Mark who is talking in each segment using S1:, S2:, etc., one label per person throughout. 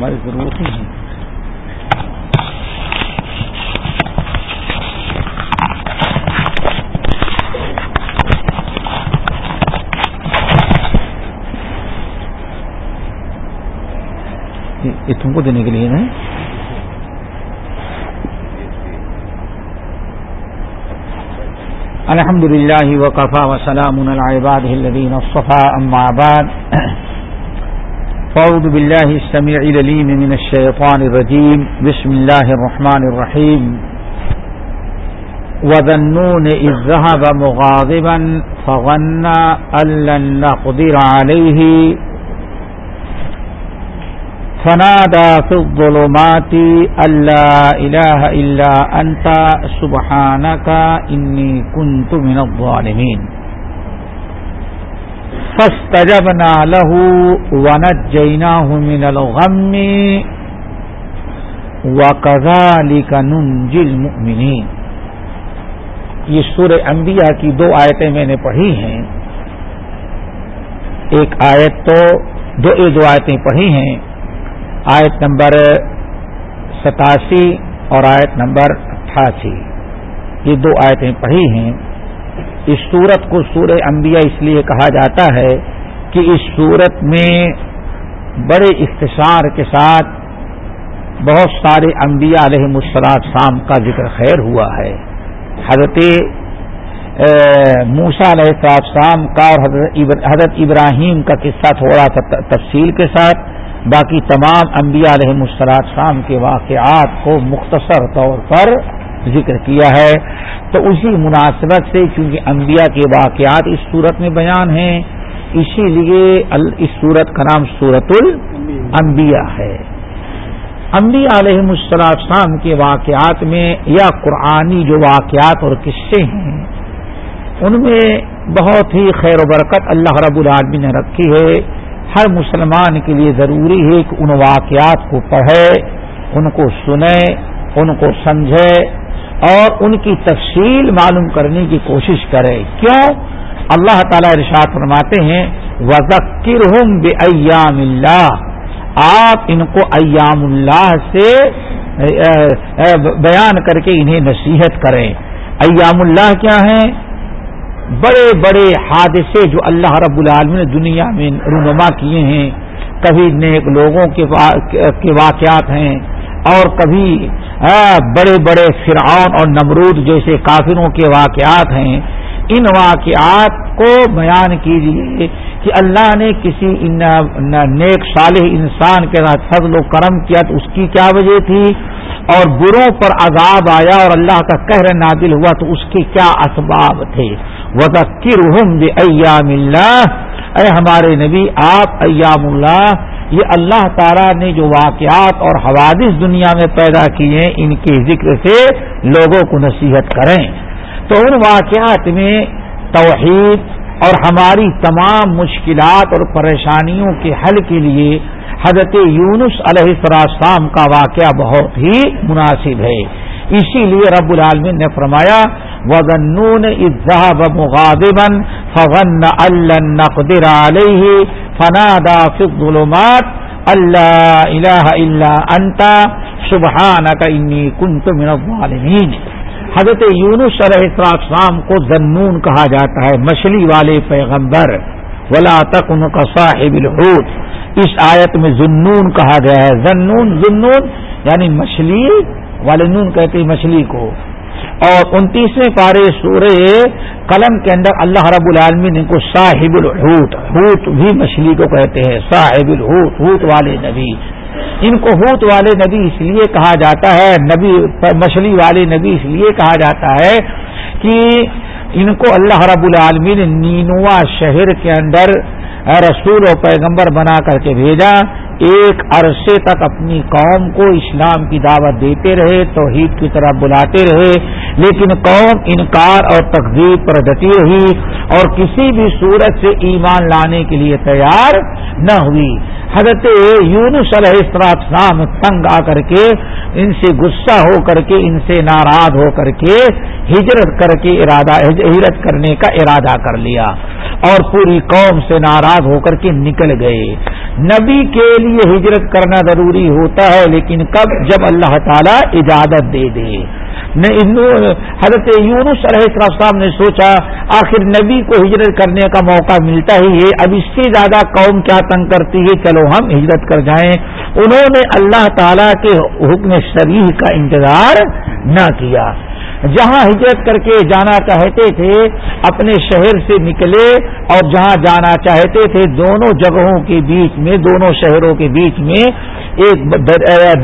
S1: ہماری ضرورت نہیں ہے یہ تم کو دینے کے لیے نا۔ الحمد لله وكفى وسلام على عباده الذين اصطفى أما بعد۔ فأعوذ بالله السميع العليم من الشيطان الرجيم بسم الله الرحمن الرحيم وذنون إذ ذهب مغاضبا فظن أن لن نقدر عليه فنادى في الظلمات أن لا إله إلا أنت سبحانك إني كنت من الظالمين فاستجبنا له ونجيناه من الغم وكذلك ننجي المؤمنين۔ یہ سورہ انبیاء کی دو آیتیں میں نے پڑھی ہیں۔ ایک آیت تو دو یہ دو آیتیں پڑھی ہیں۔ آیت نمبر ستاسی اور آیت نمبر اٹھاسی۔ یہ دو آیتیں پڑھی ہیں۔ اس صورت کو سورہ انبیاء اس لیے کہا جاتا ہے کہ اس صورت میں بڑے اختصار کے ساتھ بہت سارے انبیاء علیہ مسلاط شام کا ذکر خیر ہوا ہے۔ حضرت موسا علیہ السلام کا اور حضرت ابراہیم کا قصہ تھوڑا سا تفصیل کے ساتھ، باقی تمام انبیاء علیہ مسلاط شام کے واقعات کو مختصر طور پر ذکر کیا ہے۔ تو اسی مناسبت سے چونکہ انبیاء کے واقعات اس صورت میں بیان ہیں، اسی لیے اس صورت کا نام صورت الانبیاء ہے۔ انبیاء علیہ مسلاط شام کے واقعات میں یا قرآنی جو واقعات اور قصے ہیں، ان میں بہت ہی خیر و برکت اللہ رب العالمی نے رکھی ہے۔ ہر مسلمان کے لیے ضروری ہے کہ ان واقعات کو پڑھے، ان کو سنے، ان کو سمجھے اور ان کی تفصیل معلوم کرنے کی کوشش کرے۔ کیوں؟ اللہ تعالی ارشاد فرماتے ہیں وزکر ہوں بے ایام اللہ آپ ان کو ایام اللہ سے بیان کر کے انہیں نصیحت کریں۔ ایام اللہ کیا ہیں؟ بڑے بڑے حادثے جو اللہ رب العالمین نے دنیا میں رونما کیے ہیں۔ کبھی نیک لوگوں کے واقعات ہیں۔ اور کبھی بڑے بڑے فرعون اور نمرود جیسے کافروں کے واقعات ہیں، ان واقعات کو بیان کیجیے کہ اللہ نے کسی نیک صالح انسان کے ساتھ فضل و کرم کیا تو اس کی کیا وجہ تھی؟ اور بروں پر عذاب آیا اور اللہ کا قہر نادل ہوا تو اس کے کیا اسباب تھے؟ وزکر ایام اللہ اے ہمارے نبی، آپ ایام اللہ یہ اللہ تعالیٰ نے جو واقعات اور حوادث دنیا میں پیدا کیے ہیں، ان کے ذکر سے لوگوں کو نصیحت کریں۔ تو ان واقعات میں توحید اور ہماری تمام مشکلات اور پریشانیوں کے حل کے لیے حضرت یونس علیہ السلام کا واقعہ بہت ہی مناسب ہے۔ اسی لیے رب العالمین نے فرمایا وغنون اظہب مغادبن فغن القدر علیہ فنادا فظلمات اللہ الہ الا انتا سبحانک انی کنت من الظالمین حضرت یونس علیہ السلام کو زنون کہا جاتا ہے، مچھلی والے پیغمبر، ولا تک ان کا صاحب الحوت اس آیت میں زنون کہا گیا ہے، زنون زنون یعنی مچھلی والے نون کہتے ہیں مچھلی کو۔ اور انتیسویں پارے سورے قلم کے اندر اللہ رب العالمین ان کو صاحب الحوت، حوت بھی مچھلی کو کہتے ہیں، صاحب الحوت، حوت والے نبی۔ ان کو ہوت والے نبی اس لیے کہا جاتا ہے، نبی، مچھلی والے نبی اس لیے کہا جاتا ہے کہ ان کو اللہ رب العالمین نینوا شہر کے اندر رسول و پیغمبر بنا کر کے بھیجا۔ ایک عرصے تک اپنی قوم کو اسلام کی دعوت دیتے رہے، توحید کی طرح بلاتے رہے، لیکن قوم انکار اور تقزیب پر ڈٹی رہی اور کسی بھی صورت سے ایمان لانے کے لیے تیار نہ ہوئی۔ حضرت یونس علیہ السلام تنگ آ کر کے، ان سے غصہ ہو کر کے، ان سے ناراض ہو کر کے، ہجرت کر کے ارادہ، ہجرت کرنے کا ارادہ کر لیا۔ اور پوری قوم سے ناراض ہو کر کے نکل گئے۔ نبی کے لیے ہجرت کرنا ضروری ہوتا ہے، لیکن کب؟ جب اللہ تعالیٰ اجازت دے دے۔ حضرت یونس علیہ السلام نے سوچا، آخر نبی کو ہجرت کرنے کا موقع ملتا ہی ہے، اب اس سے زیادہ قوم کیا تنگ کرتی ہے؟ چلو ہم ہجرت کر جائیں۔ انہوں نے اللہ تعالی کے حکم شریح کا انتظار نہ کیا۔ جہاں ہجرت کر کے جانا چاہتے تھے، اپنے شہر سے نکلے اور جہاں جانا چاہتے تھے، دونوں جگہوں کے بیچ میں، دونوں شہروں کے بیچ میں ایک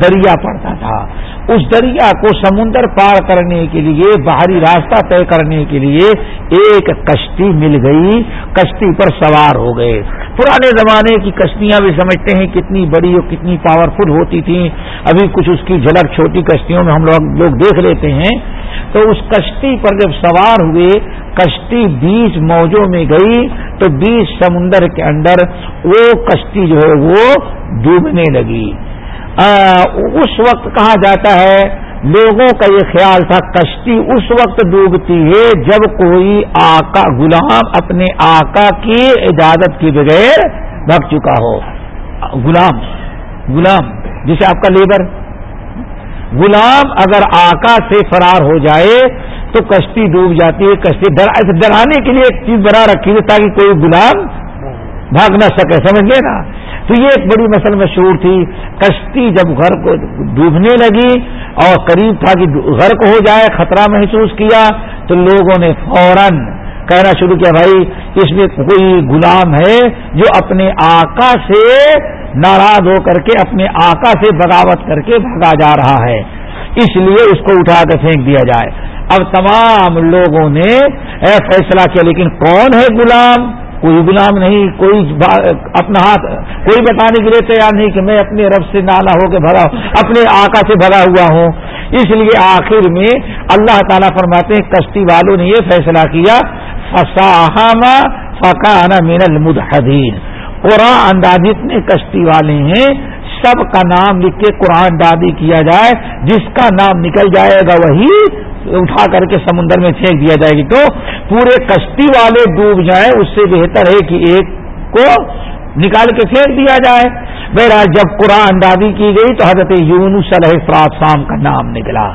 S1: دریا پڑتا تھا۔ اس دریا کو سمندر پار کرنے کے لیے، باہری راستہ طے کرنے کے لیے ایک کشتی مل گئی۔ کشتی پر سوار ہو گئے۔ پرانے زمانے کی کشتیاں بھی سمجھتے ہیں، کتنی بڑی اور کتنی پاورفل ہوتی تھیں۔ ابھی کچھ اس کی جھلک چھوٹی کشتیوں میں ہم لوگ لوگ دیکھ لیتے ہیں۔ تو اس کشتی پر جب سوار ہوئے، کشتی بیس موجوں میں گئی، تو بیس سمندر کے اندر وہ کشتی جو ہے وہ ڈوبنے لگی۔ اس وقت کہا جاتا ہے، لوگوں کا یہ خیال تھا، کشتی اس وقت ڈوبتی ہے جب کوئی آقا غلام اپنے آقا کی اجازت کے بغیر بھگ چکا ہو۔ غلام غلام، جسے آپ کا لیبر غلام اگر آقا سے فرار ہو جائے تو کشتی ڈوب جاتی ہے، کشتی ڈرانے کے لیے ایک چیز بنا رکھی ہے تاکہ کوئی غلام بھاگ نہ سکے، سمجھ گئے نا؟ تو یہ ایک بڑی مسل مشہور تھی۔ کشتی جب گھر کو ڈوبنے لگی اور قریب تھا کہ غرق ہو جائے، خطرہ محسوس کیا تو لوگوں نے فوراً کہنا شروع کیا، بھائی، اس میں کوئی غلام ہے جو اپنے آقا سے ناراض ہو کر کے اپنے آقا سے بغاوت کر کے بھگا جا رہا ہے، اس لیے اس کو اٹھا کر پھینک دیا جائے۔ اب تمام لوگوں نے فیصلہ کیا، لیکن کون ہے غلام؟ کوئی غلام نہیں، کوئی اپنا ہاتھ، کوئی بتانے کے لیے تیار نہیں کہ میں اپنے رب سے نالا ہو کے بھرا اپنے آقا سے بھرا ہوا ہوں۔ اس لیے آخر میں اللہ تعالیٰ فرماتے ہیں، کشتی والوں نے یہ فیصلہ کیا فساحمہ فقان مین المدین قرآن اندازی اتنے کشتی والے ہیں، سب کا نام لکھ کے قرآن دادی کیا جائے، جس کا نام نکل جائے گا وہی اٹھا کر کے سمندر میں پھینک دیا جائے گی۔ تو پورے کشتی والے ڈوب جائیں، اس سے بہتر ہے کہ ایک کو نکال کے پھینک دیا جائے۔ بہرحال جب قرآن دادی کی گئی تو حضرت یونس علیہ السلام کا نام نکلا۔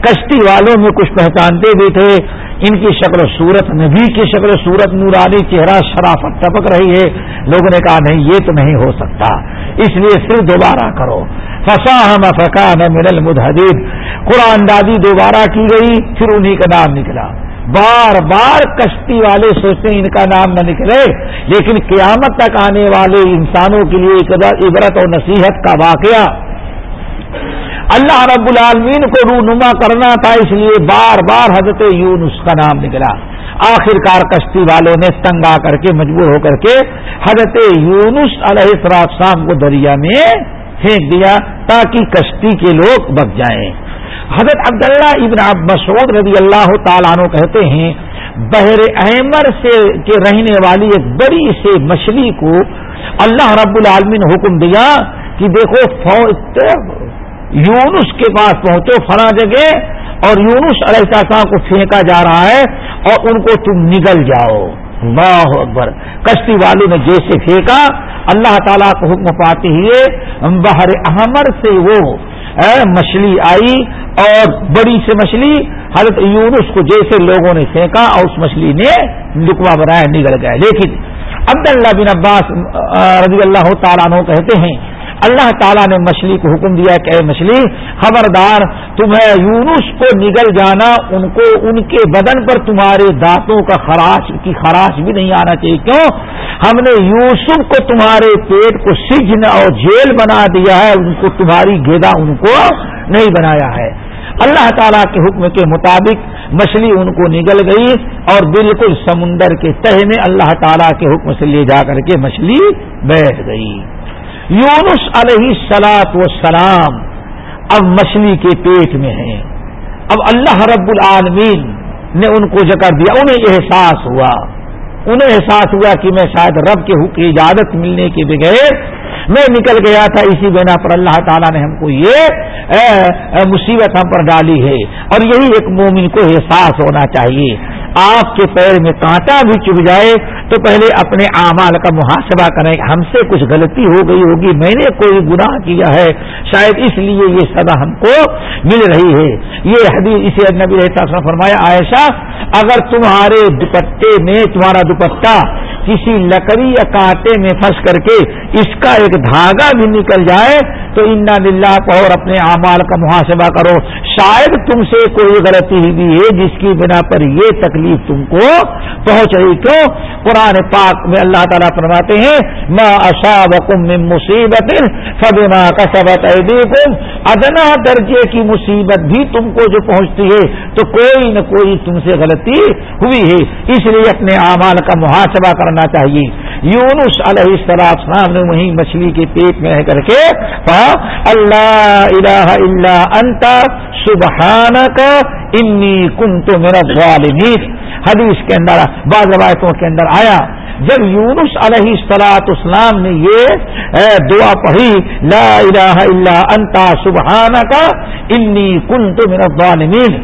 S1: کشتی والوں میں کچھ پہچانتے بھی تھے۔ ان کی شکل و صورت، نبی کی شکل و صورت، نورانی چہرہ، شرافت ٹپک رہی ہے۔ لوگوں نے کہا، نہیں، یہ تو نہیں ہو سکتا۔ اس لیے پھر دوبارہ کرو۔ فسا ہم فقان من المدحدید قرآن دادی دوبارہ کی گئی، پھر انہی کا نام نکلا۔ بار بار کشتی والے سوچتے ہیں ان کا نام نہ نکلے، لیکن قیامت تک آنے والے انسانوں کے لیے عبرت اور نصیحت کا واقعہ۔ اللہ رب العالمین کو رونما کرنا تھا، اس لیے بار بار حضرت یونس کا نام نکلا۔ آخر کار کشتی والوں نے تنگ آ کر کے، مجبور ہو کر کے حضرت یونس علیہ السلام کو دریا میں پھینک دیا تاکہ کشتی کے لوگ بچ جائیں۔ حضرت عبداللہ ابن مسعود رضی اللہ تعالیٰ عنہ کہتے ہیں، بحر احمر سے کے رہنے والی ایک بڑی سے مچھلی کو اللہ رب العالمین نے حکم دیا کہ دیکھو، فوج یونس کے پاس پہنچو فلاں جگہ اور یونس علیہ السلام کو پھینکا جا رہا ہے اور ان کو تم نگل جاؤ۔ اللہ اکبر۔ کشتی والوں نے جیسے پھینکا۔ اللہ تعالیٰ کو حکم پاتے ہوئے بحر احمر سے وہ مچھلی آئی اور بڑی سے مچھلی۔ حضرت یونس کو جیسے لوگوں نے پھینکا اور اس مچھلی نے لکوا بنایا نگل گیا لیکن عبداللہ بن عباس رضی اللہ تعالیٰ عنہ کہتے ہیں اللہ تعالیٰ نے مچھلی کو حکم دیا کہ اے مچھلی خبردار، تمہیں یونس کو نگل جانا، ان کو، ان کے بدن پر تمہارے دانتوں کا خراش، کی خراش بھی نہیں آنا چاہیے۔ کیوں؟ ہم نے یوسف کو تمہارے پیٹ کو سجن اور جیل بنا دیا ہے، ان کو تمہاری گیدا ان کو نہیں بنایا ہے۔ اللہ تعالیٰ کے حکم کے مطابق مچھلی ان کو نگل گئی اور بالکل سمندر کے تہ میں اللہ تعالیٰ کے حکم سے لے جا کر کے مچھلی بیٹھ گئی۔ یونس علیہ سلاط و سلام اب مچھلی کے پیٹ میں ہیں۔ اب اللہ رب العالمین نے ان کو جکر دیا، انہیں احساس ہوا۔ انہیں احساس ہوا کہ میں شاید رب کے حق اجازت ملنے کے بغیر میں نکل گیا تھا اسی بنا پر اللہ تعالیٰ نے ہم کو یہ مصیبت ہم پر ڈالی ہے۔ اور یہی ایک مومن کو احساس ہونا چاہیے۔ آپ کے پیر میں کانٹا بھی چب جائے تو پہلے اپنے اعمال کا محاسبہ کریں۔ ہم سے کچھ غلطی ہو گئی ہوگی، میں نے کوئی گناہ کیا ہے۔ شاید اس لیے یہ سزا ہم کو مل رہی ہے۔ یہ حدیث اسے نبی رہتا فرمایا، عائشہ، اگر تمہارے دوپٹے میں تمہارا دوپٹہ کسی لکڑی یا کانٹے میں پھنس کر کے اس کا ایک دھاگا بھی نکل جائے تو انا للہ اور اپنے اعمال کا محاسبہ کرو۔ شاید تم سے کوئی غلطی بھی ہے جس کی بنا پر یہ تکلیف تم کو پہنچ رہی کیوں؟ قرآن پاک میں اللہ تعالیٰ فرماتے ہیں، ما اصابکم من مصیبت فبما کسبت ایدیکم ادنا درجے کی مصیبت بھی تم کو جو پہنچتی ہے، تو کوئی نہ کوئی تم سے غلطی ہوئی ہے۔ اس لیے اپنے اعمال کا محاسبہ کرنا چاہیے۔ یونس علیہ السلام نے وہیں مچھلی کے پیٹ میں رہ کر کے اللہ الہ الا انت، سبحانک، انی کنت من الظالمین. حدیث کے اندر، بعض روایتوں کے اندر آیا، جب یونس علیہ السلاط اسلام نے یہ دعا پڑھی، لا الہ الا انتا سبحانہ کا انی کنت من الظالمین.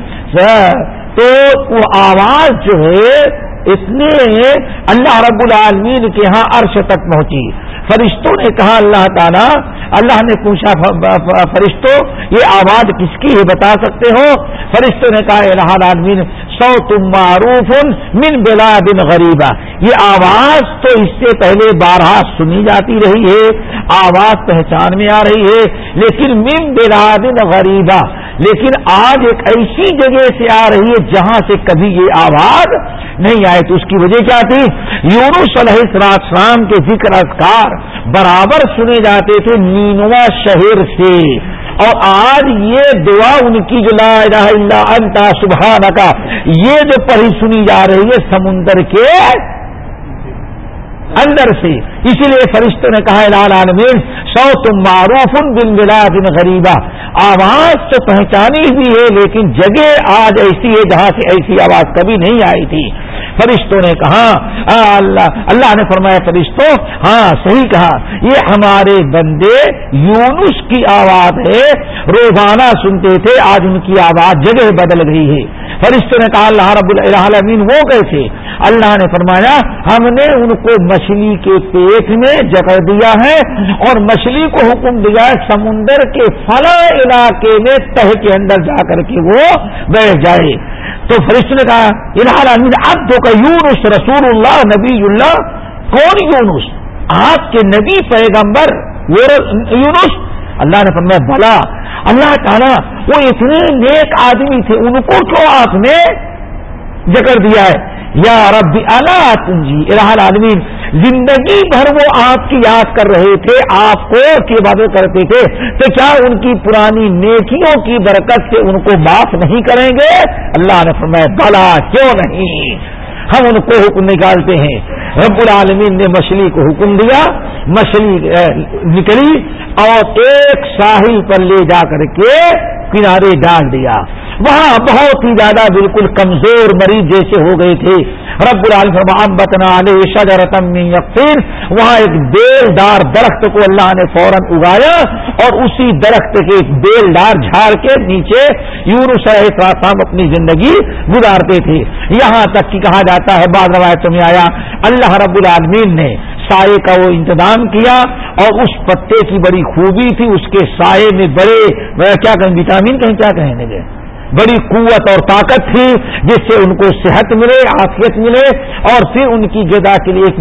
S1: تو وہ آواز جو ہے اتنے اللہ رب العالمین کے ہاں عرش تک پہنچی۔ فرشتوں نے کہا، اللہ تعالیٰ، اللہ نے پوچھا فرشتوں، یہ آواز کس کی ہے بتا سکتے ہو؟ فرشتوں نے کہا الہ العالمین سو تم معروف من بلا بن غریبا یہ آواز تو اس سے پہلے بارہ سنی جاتی رہی ہے، آواز پہچان میں آ رہی ہے، لیکن من بلا بن غریبا لیکن آج ایک ایسی جگہ سے آ رہی ہے جہاں سے کبھی یہ آواز نہیں آئے تو اس کی وجہ کیا تھی؟ یونس علیہ السلام کے ذکر اذکار برابر سنے جاتے تھے نینوا شہر سے۔ اور آج یہ دعا ان کی جو لا الہ الا انتا سبحانہ کا یہ جو پڑھی سنی جا رہی ہے سمندر کے اندر سے۔ اسی لیے فرشتوں نے کہا لال عالمین سو تم معروف بن بلا بن غریبا۔ آواز تو پہچانی ہوئی ہے، لیکن جگہ آج ایسی ہے جہاں سے ایسی آواز کبھی نہیں آئی تھی۔ فرشتوں نے کہا اللہ اللہ نے فرمایا، فرشتوں ہاں صحیح کہا۔ یہ ہمارے بندے یونس کی آواز ہے۔ روزانہ سنتے تھے، آج ان کی آواز جگہ بدل گئی ہے۔ فرشتوں نے کہا، اللہ رب العالمین وہ کیسے اللہ نے فرمایا، ہم نے ان کو مچھلی کے پیٹ میں جگہ دیا ہے اور مچھلی کو حکم دیا ہے، سمندر کے فلا علاقے میں تہ کے اندر جا کر کے وہ بیٹھ جائے۔ تو فرشت نے کہا الحال اب تو کا یونس رسول اللہ، نبی اللہ، کون یونس؟ آپ کے نبی پیغمبر یونس اللہ نے فرمایا بلا اللہ تعالیٰ وہ اتنے نیک آدمی تھے، ان کو کیوں آپ نے جکر دیا ہے۔ یا رب اللہ تنجی۔ الہ آدمی زندگی بھر وہ آپ کی یاد کر رہے تھے، آپ کو کی عبادت کرتے تھے، تو کیا ان کی پرانی نیکیوں کی برکت سے ان کو معاف نہیں کریں گے؟ اللہ نے فرمایا بلا کیوں نہیں؟ ہم ان کو حکم نکالتے ہیں۔ رب العالمین نے مچھلی کو حکم دیا مچھلی نکلی اور ایک ساحل پر لے جا کر کے کنارے ڈال دیا۔ وہاں بہت ہی زیادہ بالکل کمزور مریض جیسے ہو گئے تھے۔ رب العالم بتنا علیہ شجرتم یقین. وہاں ایک بیل دار درخت کو اللہ نے فوراً اگایا اور اسی درخت کے ایک بیل دار جھاڑ کے نیچے یور صاحب اپنی زندگی گزارتے تھے۔ یہاں تک کہ کہا جاتا ہے، بعض روایتوں میں آیا، اللہ رب العالمین نے سائے کا وہ انتظام کیا اور اس پتے کی بڑی خوبی تھی، اس کے سائے میں بڑے کیا کہیں، وٹامن کہیں، کیا کہیں گے بڑی قوت اور طاقت تھی، جس سے ان کو صحت ملے آفیت ملے، اور پھر ان کی جدا کے لیے ایک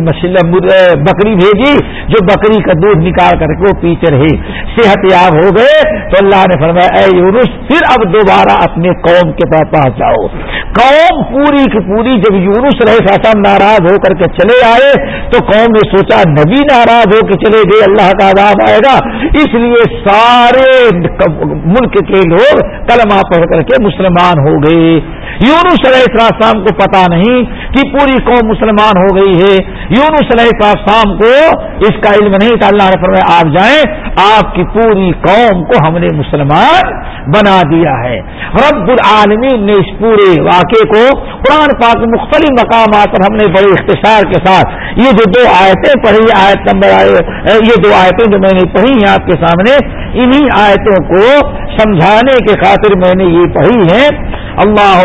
S1: بکری بھیجی۔ جو بکری کا دودھ نکال کر کے وہ پیتے رہے، صحت یاب ہو گئے، تو اللہ نے فرمایا، اے یونس، پھر اب دوبارہ اپنے قوم کے پاس پہنچ جاؤ۔ قوم پوری کی پوری جب یونس رہے ساسم ناراض ہو کر کے چلے آئے، تو قوم نے سوچا، نبی ناراض ہو کے چلے گئے، اللہ کا عذاب آئے گا۔ اس لیے سارے ملک کے لوگ کلمہ پڑھ کر کے مسلمان ہو گئے۔ یونس علیہ السلام کو پتا نہیں کہ پوری قوم مسلمان ہو گئی ہے۔ یونس علیہ السلام کو اس کا علم نہیں تھا۔ اللہ نے فرمایا، آپ جائیں۔ آپ کی پوری قوم کو ہم نے مسلمان بنا دیا ہے۔ رب العالمین نے اس پورے واقعے کو قرآن پاک مختلف مقامات پر ہم نے بڑے اختصار کے ساتھ یہ جو دو آیتیں پڑھی، آیت نمبر یہ دو آیتیں جو میں نے پڑھی ہیں آپ کے سامنے، انہی آیتوں کو سمجھانے کے خاطر میں نے یہ پڑھی ہیں۔ اللہ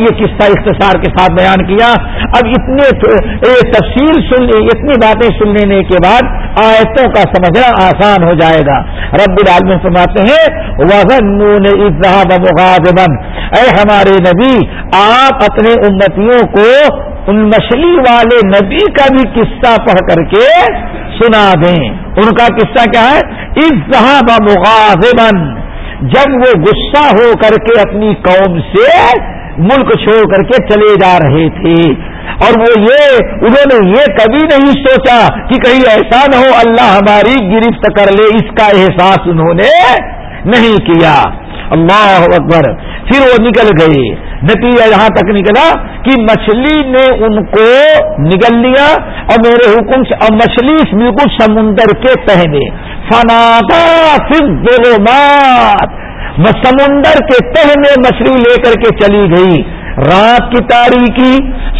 S1: یہ قصہ اختصار کے ساتھ بیان کیا؟ اب اتنے تفصیل سن اتنی باتیں سن لینے کے بعد آیتوں کا سمجھنا آسان ہو جائے گا۔ رب العالمین فرماتے ہیں وزن اظہار اے ہمارے نبی، آپ اپنے امتیوں کو ان مچھلی والے نبی کا بھی قصہ پڑھ کر کے سنا دیں۔ ان کا قصہ کیا ہے؟ اظہاب مغازبن جب وہ غصہ ہو کر کے اپنی قوم سے ملک چھوڑ کر کے چلے جا رہے تھے۔ اور وہ یہ، انہوں نے یہ کبھی نہیں سوچا کہ کہیں ایسا نہ ہو، اللہ ہماری گرفت کر لے، اس کا احساس انہوں نے نہیں کیا۔ اللہ اکبر۔ پھر وہ نکل گئے نتیجہ یہاں تک نکلا کہ مچھلی نے ان کو نگل لیا اور میرے حکم سے اور مچھلی بالکل سمندر کے پہنے۔ فنادا پھر ظلمات سمندر کے تہ میں مچھلی لے کر کے چلی گئی۔ رات کی تاریخی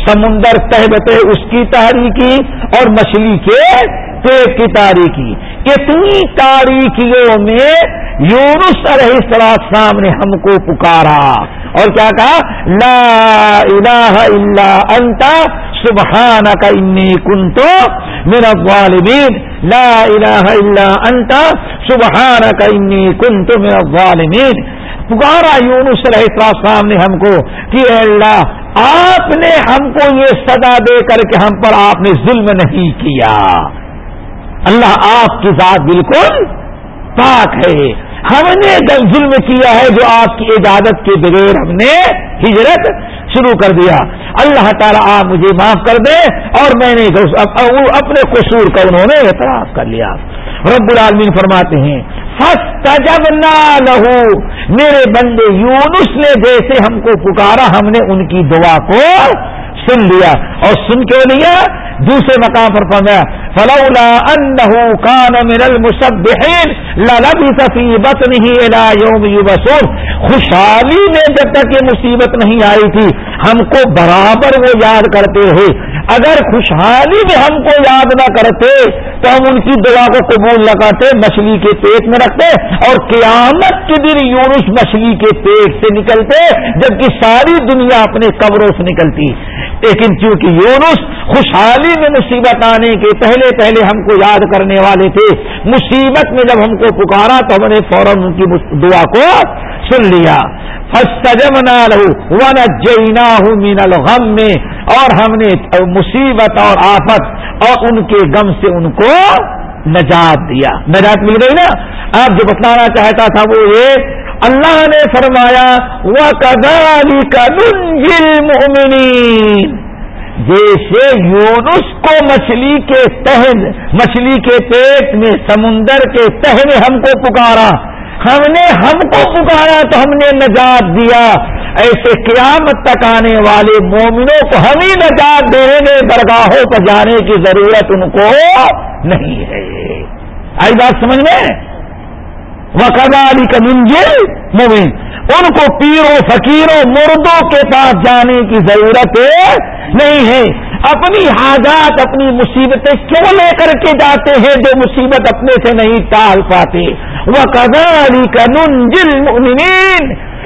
S1: سمندر تہ بتے اس کی تاریخی اور مچھلی کے پیٹ کی تاریخی اتنی تاریخیوں میں یونس علیہ السلام نے ہم کو پکارا۔ اور کیا کہا؟ لا الہ الا انت، سبحانک انی کنتو من الظالمین۔ لا الہ الا انت، سبحانک انی کنتو من الظالمین۔ پکارا یونس علیہ السلام نے ہم کو کہ اے اللہ، آپ نے ہم کو یہ صدا دے کر کے ہم پر آپ نے ظلم نہیں کیا۔ اللہ آپ کی ذات بالکل پاک ہے۔ ہم نے ظلم کیا ہے جو آپ کی اجازت کے بغیر ہم نے ہجرت شروع کر دیا۔ اللہ تعالیٰ آپ مجھے معاف کر دے اور میں نے اپنے قصور کا انہوں نے اعتراف کر لیا۔ رب العالمین فرماتے ہیں جب نہ لہو میرے بندے یونس نے جیسے ہم کو پکارا، ہم نے ان کی دعا کو سن لیا اور سن کے لیا۔ دوسرے مقام پر پہنچا فلولا انه كان من المسبحين للبث في بطنه الى يوم يبعثون۔ خوشحالی میں جب تک یہ مصیبت نہیں آئی تھی، ہم کو برابر وہ یاد کرتے رہے۔ اگر خوشحالی میں ہم کو یاد نہ کرتے، تو ہم ان کی دعا کو قبول لگاتے مچھلی کے پیٹ میں رکھتے اور قیامت کے دن یونس مچھلی کے پیٹ سے نکلتے جبکہ ساری دنیا اپنے قبروں سے نکلتی۔ لیکن چونکہ یونس خوشحالی میں مصیبت آنے کے پہلے پہلے ہم کو یاد کرنے والے تھے، مصیبت میں جب ہم کو پکارا تو ہم نے فوراً ان کی دعا کو سن لیا۔ فسجم نہ رہو ون الغم میں اور ہم نے مصیبت اور آفت اور ان کے غم سے ان کو نجات دیا۔ نجات مل گئی نا؟ آپ جو بتلانا چاہتا تھا وہ یہ اللہ نے فرمایا وہ کدالی کا جیسے یونس کو مچھلی کے تہن، مچھلی کے پیٹ میں، سمندر کے تہ میں ہم کو پکارا ہم نے ہم کو پکارا تو ہم نے نجات دیا۔ ایسے قیامت تک آنے والے مومنوں کو ہم ہی نجات دینے درگاہوں پر جانے کی ضرورت ان کو نہیں ہے۔ آئی بات سمجھ میں؟ وقداری کا منجل مومن ان کو پیروں فقیروں مردوں کے پاس جانے کی ضرورت نہیں ہے۔ اپنی حاجات، اپنی مصیبتیں کیوں لے کر کے جاتے ہیں جو مصیبت اپنے سے نہیں ٹال پاتے؟ وہ کداری کا ننجل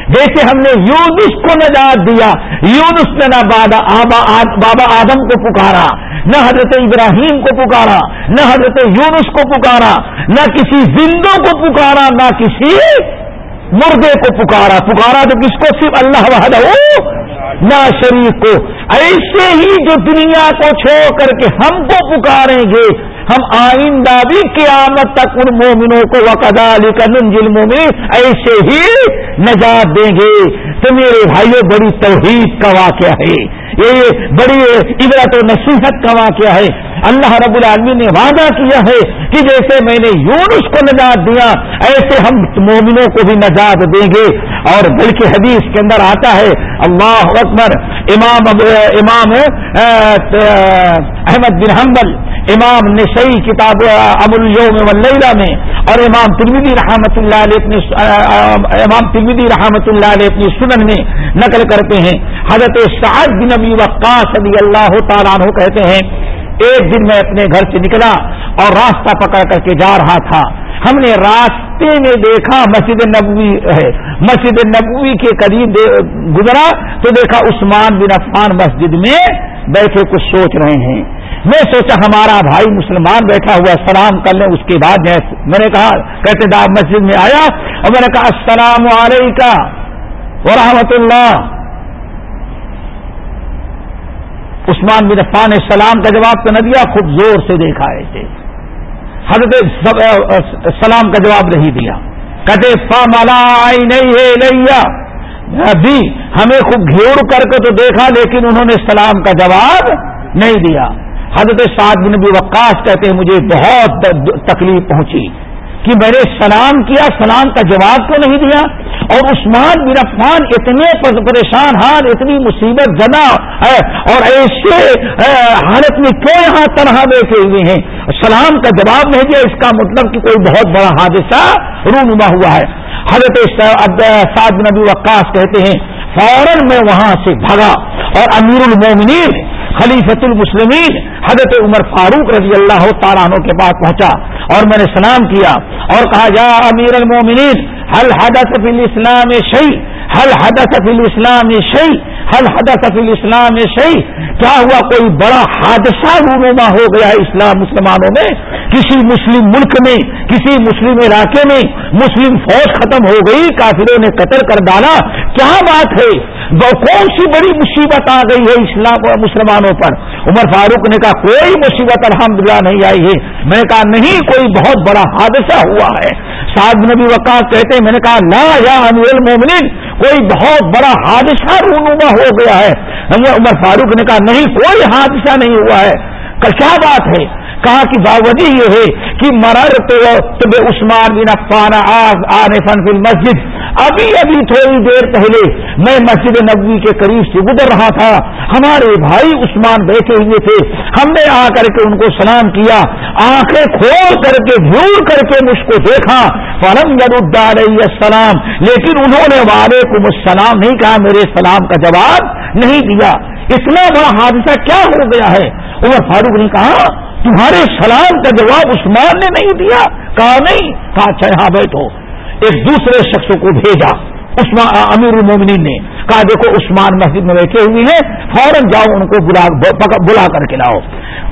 S1: جیسے ہم نے یونس کو نجات دیا، یونس نے نہ بابا آدم کو پکارا، نہ حضرت ابراہیم کو پکارا، نہ حضرت یونس کو پکارا، نہ کسی زندوں کو پکارا، نہ کسی مردے کو پکارا۔ پکارا تو کس کو؟ صرف اللہ وحدہ۔ نہ شریف کو۔ ایسے ہی جو دنیا کو چھوڑ کر کے ہم کو پکاریں گے، ہم آئندہ بھی قیامت تک ان مومنوں کو وقدا علی کا ننجل مومن ایسے ہی نجات دیں گے۔ تو میرے بھائیوں بڑی توحید کا واقعہ ہے۔ یہ بڑی عبرت و نصیحت کا واقعہ ہے۔ اللہ رب العالمین نے وعدہ کیا ہے کہ جیسے میں نے یونس کو نجات دیا، ایسے ہم مومنوں کو بھی نجات دیں گے۔ اور بلکہ حدیث کے اندر آتا ہے، اللہ اکبر، امام امام احمد بن حنبل، امام نے صحیح کتاب الوم واللیلہ میں، اور امام ترمیدی رحمت اللہ علیہ امام ترمیدی رحمت اللہ علیہ اپنی سنن میں نقل کرتے ہیں۔ حضرت سعد بن ابی وقاص صلی اللہ تعالیٰ عنہ کہتے ہیں، ایک دن میں اپنے گھر سے نکلا اور راستہ پکڑ کر کے جا رہا تھا۔ ہم نے راستے میں دیکھا مسجد نبوی ہے۔ مسجد نبوی کے قریب گزرا تو دیکھا عثمان بن عفان مسجد میں بیٹھے کچھ سوچ رہے ہیں۔ میں سوچا ہمارا بھائی مسلمان بیٹھا ہوا سلام کر لیں، اس کے بعد میں نے کہا کہتے دار مسجد میں آیا۔ اور میں نے کہا، السلام علیکم ورحمۃ اللہ عثمان بن عفان نے سلام کا جواب تو نہ دیا خود زور سے دیکھا ایسے۔ حضرت سلام کا جواب نہیں دیا۔ کہتے مالا آئی نہیں ہے لیا بھی ہمیں خوب گھیڑ کر کے تو دیکھا، لیکن انہوں نے سلام کا جواب نہیں دیا۔ حضرت سعد بن نبی وقاص کہتے ہیں، مجھے بہت تکلیف پہنچی۔ کہ میں نے سلام کیا، سلام کا جواب کیوں نہیں دیا۔ اور عثمان بن عفان اتنے پریشان حال اتنی مصیبت زدہ ہے۔ اور ایسے حالت میں کیوں یہاں تنہا بیٹھے ہوئے ہیں؟ سلام کا جواب نہیں دیا، اس کا مطلب کہ کوئی بہت بڑا حادثہ رونما ہوا ہے۔ حضرت سعد بن نبی وقاص کہتے ہیں، فوراً میں وہاں سے بھگا اور امیر المومنین خلیفت المسلمین حضرت عمر فاروق رضی اللہ تعالیٰ عنہ کے پاس پہنچا اور میں نے سلام کیا اور کہا جا امیر المومنین حل حدث فی الاسلام شہی حل حدث فی الاسلام شہی حل حدث فی الاسلام شہی کیا ہوا، کوئی بڑا حادثہ رونما ہو گیا اسلام مسلمانوں میں؟ کسی مسلم ملک میں، کسی مسلم علاقے میں مسلم فوج ختم ہو گئی، کافروں نے قتل کر ڈالا؟ کیا بات ہے؟ کون سی بڑی مصیبت آ گئی ہے اسلام اور مسلمانوں پر؟ عمر فاروق نے کہا، کوئی مصیبت الحمدللہ نہیں آئی ہے۔ میں نے کہا، نہیں، کوئی بہت بڑا حادثہ ہوا ہے۔ سعد نبی وقاص کہتے ہیں، میں نے کہا، لا یا امیر المومنین کوئی بہت بڑا حادثہ رونما ہو گیا ہے۔ عمر فاروق نے کہا، نہیں، کوئی حادثہ نہیں ہوا ہے۔ کیا بات ہے؟ کہا کہ باوجہ یہ ہے کہ مرر تو عثمان بن عفان آنے فن فل مسجد ابھی ابھی تھوڑی دیر پہلے میں مسجد نبوی کے قریب سے گزر رہا تھا، ہمارے بھائی عثمان بیٹھے ہوئے تھے۔ ہم نے آ کر کے ان کو سلام کیا، آنکھیں کھول کر کے جھوڑ کر کے مجھ کو دیکھا۔ فلم ضرور السلام، لیکن انہوں نے وعلیکم السلام نہیں کہا، میرے سلام کا جواب نہیں دیا۔ اتنا بڑا حادثہ کیا ہو گیا ہے؟ عمر فاروق نے کہا، تمہارے سلام کا جواب عثمان نے نہیں دیا۔ کہا، نہیں۔ کہا اچھا یہاں بیٹھو۔ ایک دوسرے شخص کو بھیجا۔ عثمان امیر المومنین نے کہا، دیکھو، عثمان مسجد میں بیٹھے ہوئے ہیں، فوراً جاؤ ان کو بلا بلا کر کے لاؤ۔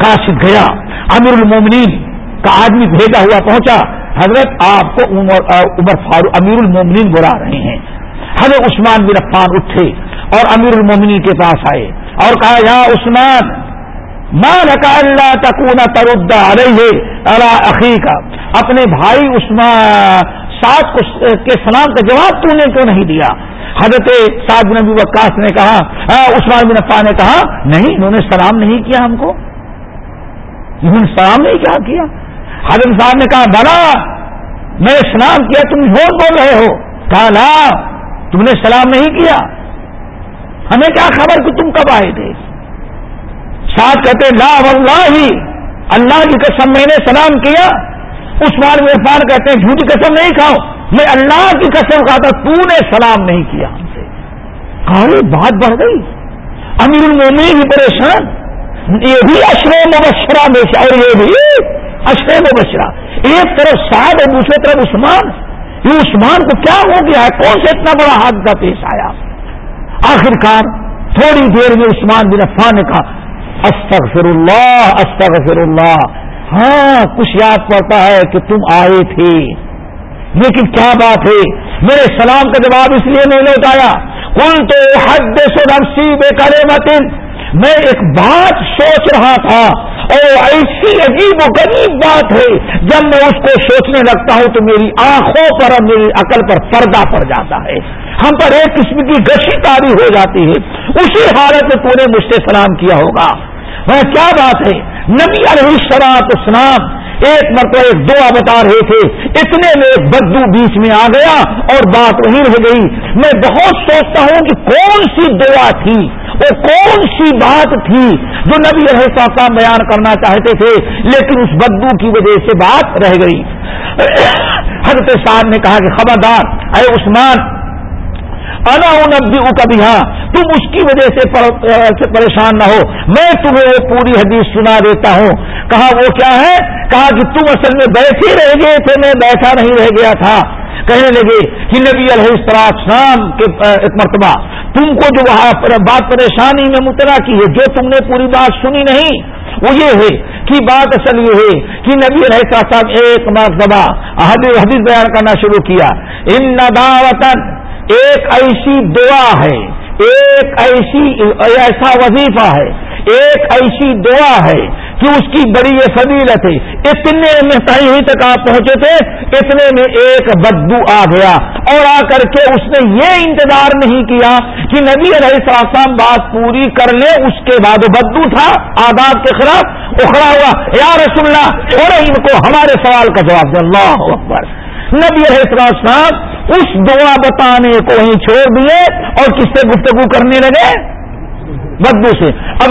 S1: کاشد گیا، امیر المومنین کا آدمی بھیجا ہوا پہنچا۔ حضرت، آپ کو عمر عمر فاروق، امیر المومنین بلا رہے ہیں۔ حضرت عثمان بن عفان اٹھے اور امیر المومنین کے پاس آئے اور کہا، یا عثمان ماں کا اللہ تکونا تردا رہے اللہ عقیقہ اپنے بھائی عثمان سات کے سلام کا جواب تو نے کیوں نہیں دیا؟ حضرت سعد بن ابی وقاص نے کہا عثمان بن عفان نے کہا، نہیں، انہوں نے سلام نہیں کیا ہم کو۔ انہوں نے سلام نہیں کیا کیا؟ حضرت صاحب نے کہا بنا میں نے سلام کیا، تم جھوٹ بول رہے ہو۔ کہا، لا، تم نے سلام نہیں کیا۔ ہمیں کیا خبر کہ تم کب آئے تھے؟ ساتھ کہتے، لا، واللہ ہی اللہ کی قسم میں نے سلام کیا۔ عثمان بن کہتے ہیں، جھوٹی قسم نہیں کھاؤ۔ میں اللہ کی قسم کہا تھا تو نے سلام نہیں کیا ہم سے۔ کہا بات بڑھ گئی۔ امیر المومین بھی پریشان۔ یہ بھی اشرے مبشرہ میں سے، اور یہ بھی اشرے مبشرہ۔ ایک طرف سعد اور دوسری طرف عثمان۔ یہ عثمان کو کیا ہو گیا ہے؟ کون سے اتنا بڑا حادثہ پیش آیا؟ آخرکار تھوڑی دیر میں عثمان بن عفان نے کہا، استغفر اللہ استغفر اللہ۔ ہاں کچھ یاد پڑتا ہے کہ تم آئے تھے۔ لیکن کیا بات ہے؟ میرے سلام کا جواب اس لیے نہیں لوٹایا۔ کل تو حد سے نفسی بے کرے متن میں ایک بات سوچ رہا تھا۔ اور ایسی عجیب و غریب بات ہے۔ جب میں اس کو سوچنے لگتا ہوں تو میری آنکھوں پر اور میری عقل پر پردہ پڑ جاتا ہے۔ ہم پر ایک قسم کی گشی تاری ہو جاتی ہے۔ اسی حالت میں تو نے مجھ سے سلام کیا ہوگا۔ وہ کیا بات ہے؟ نبی علیہ السلاط اسلام ایک مرتبہ ایک دعا بتا رہے تھے، اتنے میں ایک بدو بیچ میں آ گیا اور بات وہیں رہ گئی۔ میں بہت سوچتا ہوں کہ کون سی دعا تھی وہ کون سی بات تھی جو نبی علیہ السلام بیان کرنا چاہتے تھے، لیکن اس بدو کی وجہ سے بات رہ گئی۔ حضرت صاحب نے کہا کہ خبردار، اے عثمان انا نبی کبھی ہاں تم اس کی وجہ سے پریشان نہ ہو۔ میں تمہیں وہ پوری حدیث سنا دیتا ہوں۔ کہا وہ کیا ہے؟ کہا کہ تم اصل میں بیٹھے رہ گئے تھے، میں بیٹھا نہیں رہ گیا تھا۔ کہنے لگے کہ نبی علیہ السلام کے ایک مرتبہ تم کو جو وہاں بات پریشانی میں مترا کی ہے، جو تم نے پوری بات سنی نہیں، وہ یہ ہے کہ بات اصل یہ ہے کہ نبی علیہ صاحب ایک مرتبہ حدیث بیان کرنا شروع کیا۔ ان نداوتن ایک ایسی دعا ہے، ایک ایسی ایسا وظیفہ ہے، ایک ایسی دعا ہے کہ اس کی بڑی یہ فضیلت ہے۔ اتنے میں صحیح تک آپ پہنچے تھے، اتنے میں ایک بدبو آ گیا۔ اور آ کر کے اس نے یہ انتظار نہیں کیا کہ نبی علیہ السلام بات پوری کر لے، اس کے بعد بدبو تھا، آداب کے خلاف اخڑا ہوا۔ یا رسول اللہ، اور ان کو ہمارے سوال کا جواب دے۔ اللہ اکبر۔ نبی علیہ السلام اس دعا بتانے کو ہی چھوڑ دیے اور کس سے گفتگو کرنے لگے؟ بدبو سے۔ اب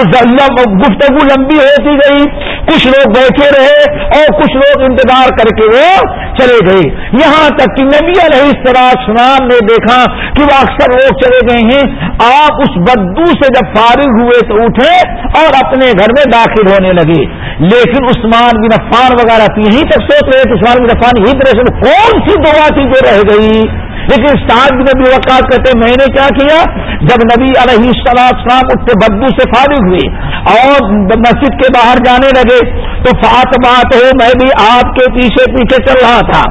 S1: گفتگو لمبی ہوتی گئی۔ کچھ لوگ بیٹھے رہے اور کچھ لوگ انتظار کر کے وہ چلے گئے۔ یہاں تک کہ نبی علیہ السلام نے دیکھا کہ وہ اکثر لوگ چلے گئے ہیں۔ آپ اس بدو سے جب فارغ ہوئے تو اٹھے اور اپنے گھر میں داخل ہونے لگے۔ لیکن عثمان بن عفان وغیرہ تھی یہیں تک سوچ رہے تھے عثمان بن عفان یہی طرح سے کون سی دعا تھی جو رہ گئی؟ لیکن سعد بن نبی وقات کہتے میں نے کیا کیا؟ جب نبی علیہ السلام اٹھتے بدبو سے فارغ ہوئے اور مسجد کے باہر جانے لگے تو فاطمہ ہو میں بھی آپ کے پیچھے پیچھے چل رہا تھا۔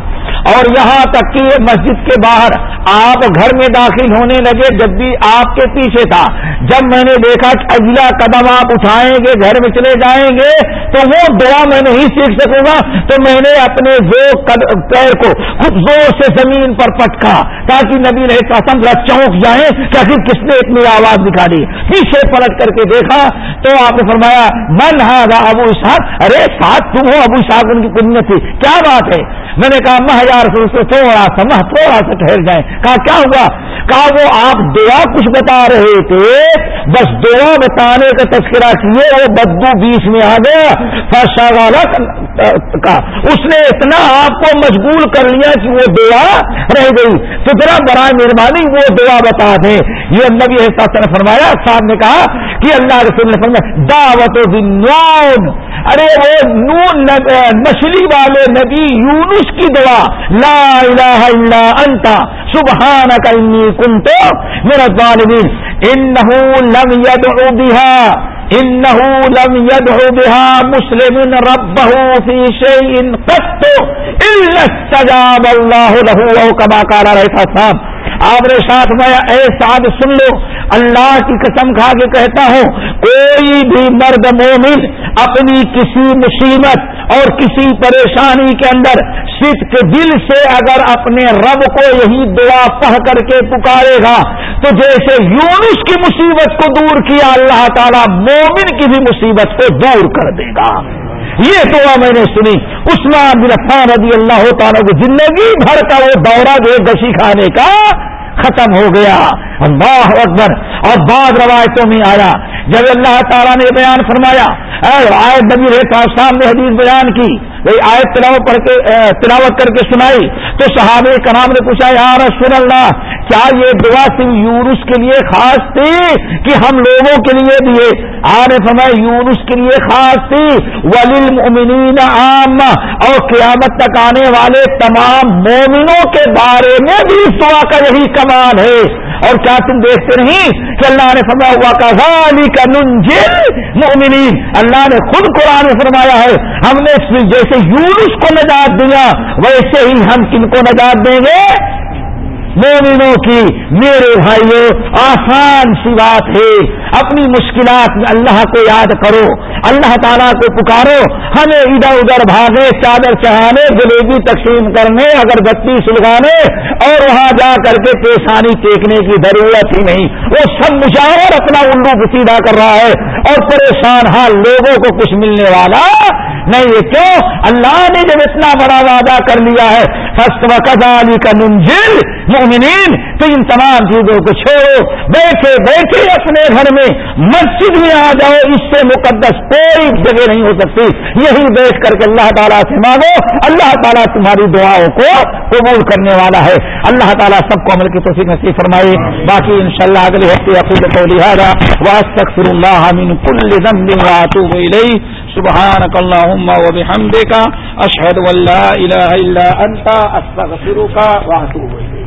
S1: اور یہاں تک کہ مسجد کے باہر آپ گھر میں داخل ہونے لگے جب بھی آپ کے پیچھے تھا۔ جب میں نے دیکھا کہ اگلا قدم آپ اٹھائیں گے، گھر میں چلے جائیں گے، تو وہ دعا میں نہیں سیکھ سکوں گا۔ تو میں نے اپنے پیر کو خود زور سے زمین پر پٹکا تاکہ نبی رہے قسم ذرا چونک جائیں کہ آخر کس نے اتنی آواز نکالی۔ پیچھے پلٹ کر کے دیکھا تو آپ نے فرمایا، من ہاں ابو صاحب ارے ساتھ تم ہو، ابو صاحب ان کی کنیت تھی۔ کیا بات ہے؟ میں نے کہا مہ یار سے تھوڑا سا مہ تھوڑا سا ٹھہر جائیں۔ کہا، کیا ہوا؟ کہا، وہ آپ دعا کچھ بتا رہے تھے۔ بس دعا بتانے کا تذکرہ کیے، وہ بدبو بیچ میں آ گیا۔ فرشا والا کا اس نے اتنا آپ کو مجبور کر لیا کہ وہ دعا رہ گئی۔ تو ذرا برائے مہربانی وہ دعا بتا دیں۔ یہ نبی احساس نے فرمایا، صاحب نے کہا کہ اللہ رسول نے فرمایا، دعوت و ارے وہ نون مچھلی والے نبی یونس کی دعا، لا الہ الا انت، سبحانک انی کنت من الظالمین۔ انہو لم یدعو بها انہو لم یدعو بها مسلم ربه في شيء قط الا استجاب الله له او كما قال رہتا صاحب آپ نے ساتھ میں اے ساتھ سن لو، اللہ کی قسم کھا کے کہتا ہوں، کوئی بھی مرد مومن اپنی کسی مصیبت اور کسی پریشانی کے اندر سکھ کے دل سے اگر اپنے رب کو یہی دعا پڑھ کر کے پکارے گا، تو جیسے یونس کی مصیبت کو دور کیا، اللہ تعالیٰ مومن کی بھی مصیبت کو دور کر دے گا۔ یہ دعا میں نے سنی۔ عثمان بن عفان رضی اللہ تعالیٰ کو زندگی بھر کا وہ دورہ جو گسی کھانے کا ختم ہو گیا۔ اللہ اکبر۔ اور بعض روایتوں میں آیا۔ جب اللہ تعالیٰ نے بیان فرمایا آئے نبی صاحب نے حدیث بیان کی آئے تلاوت پڑھ کے تلاوت کر کے سنائی۔ تو صحابہ کرام نے پوچھا، یا رسول اللہ کیا یہ دعا صرف یونس کے لیے خاص تھی کہ ہم لوگوں کے لیے دیے آر فرمائے، یونس کے لیے خاص تھی۔ ولیل عام۔ اور قیامت تک آنے والے تمام مومنوں کے بارے میں بھی اس دعا کا یہی کمال ہے۔ اور کیا تم دیکھتے نہیں کہ اللہ نے فرمایا ہوا کا ننجل مومنین اللہ نے خود قرآن فرمایا ہے، ہم نے جیسے یونس کو نجات دیا، ویسے ہی ہم کن کو نجات دیں گے؟ مومنوں کی میرے بھائیوں آسان سی بات ہے، اپنی مشکلات میں اللہ کو یاد کرو۔ اللہ تعالیٰ کو پکارو، ہمیں ادھر ادھر بھاگے، چادر چڑھانے، جلیبی تقسیم کرنے اگر بتی سلگانے، اور وہاں جا کر کے پیشانی ٹیکنے کی ضرورت ہی نہیں۔ وہ سب مشاور اپنا الو بسیدہ کر رہا ہے، اور پریشان حال لوگوں کو کچھ ملنے والا نہیں یہ کیوں؟ اللہ نے جب اتنا بڑا وعدہ کر لیا ہے فسٹ و کزالی کا منزل مومنین تو ان تمام چیزوں کو چھوڑو، بیٹھے بیٹھے اپنے گھر میں مسجد میں آ جاؤ، اس سے مقدس کوئی جگہ نہیں ہو سکتی۔ یہی بیٹھ کر کے اللہ تعالیٰ سے مانگو۔ اللہ تعالیٰ تمہاری دعاؤں کو قبول کرنے والا ہے۔ اللہ تعالیٰ سب کو عمل کی توفیق نصیب فرمائے۔ باقی ان شاء اگلے ہفتے عقید کو لہٰذا واستغفر اللہ من كل ذنب واتوب الیہ۔ سبحانك اللهم وبحمدك اشهد ان لا اله الا انت استغفرك واتوب الیک